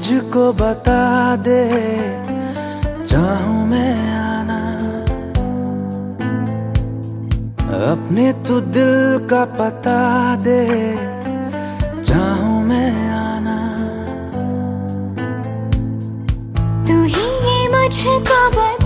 मुझको बता दे, चाहूँ मैं आना। अपने तो दिल का पता दे, चाहूँ मैं आना। तू ही मुझको बता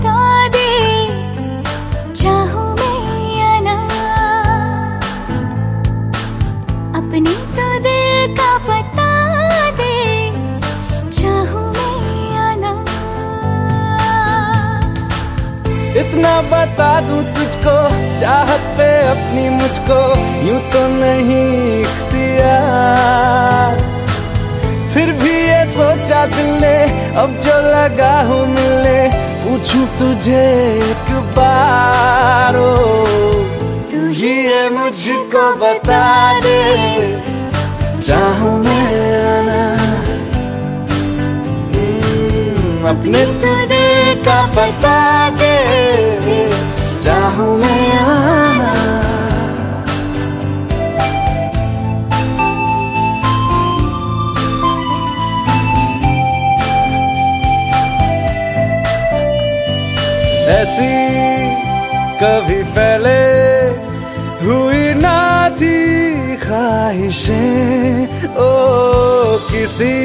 इतना बता दूँ तुझको चाहत पे अपनी मुझको यूँ तो नहीं इख्तियार। फिर भी ये सोचा दिल ने अब जो लगा हो मिलने पूछूँ तुझे एक बार ओ। तू ही ये मुझको बता दे। चाहूँ मैं आना। हम्म, अपने तो दिल का बता दे। चाहूँ मैं आना। ऐसी कभी पहले हुई ना थी ख्वाहिशें। ओ, किसी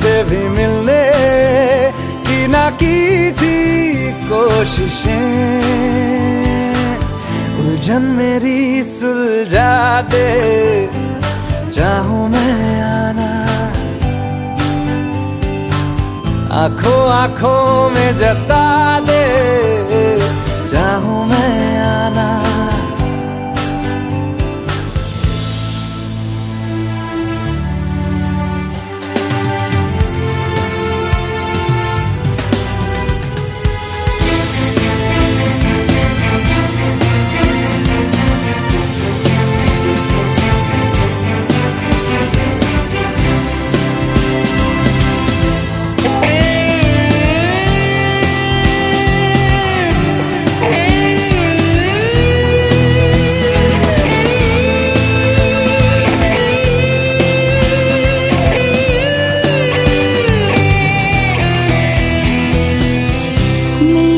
से भी मिलने की ना की कोशिशें। उलझन मेरी सुलझा दे चाहूँ मैं आना। आँखों आँखों में जता दे, चाहूँ मैं आना।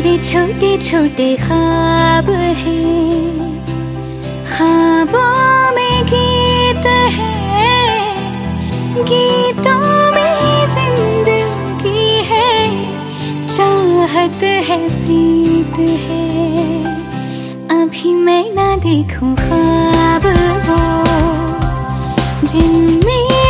मेरे छोटे छोटे ख्वाब हैं। ख्वाबों में गीत है। गीतों में ज़िंदगी है। चाहत है, प्रीत है। अभी मैं ना देखूँ ख्वाब वो जिनमें